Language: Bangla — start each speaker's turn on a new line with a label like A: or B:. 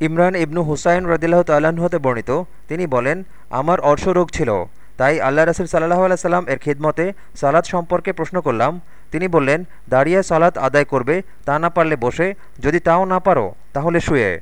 A: ইমরান ইবনু হুসাইন রদিল্লাহ তাল্লাহ্ন হতে বর্ণিত। তিনি বলেন, আমার অর্শরোগ ছিল। তাই আল্লাহ রাসুল সাল্লাহ আলাইসাল্লাম এর খিদমতে সালাদ সম্পর্কে প্রশ্ন করলাম। তিনি বললেন, দাঁড়িয়ে সালাত আদায় করবে, তা না পারলে বসে। যদি তাও না পারো, তাহলে শুয়ে।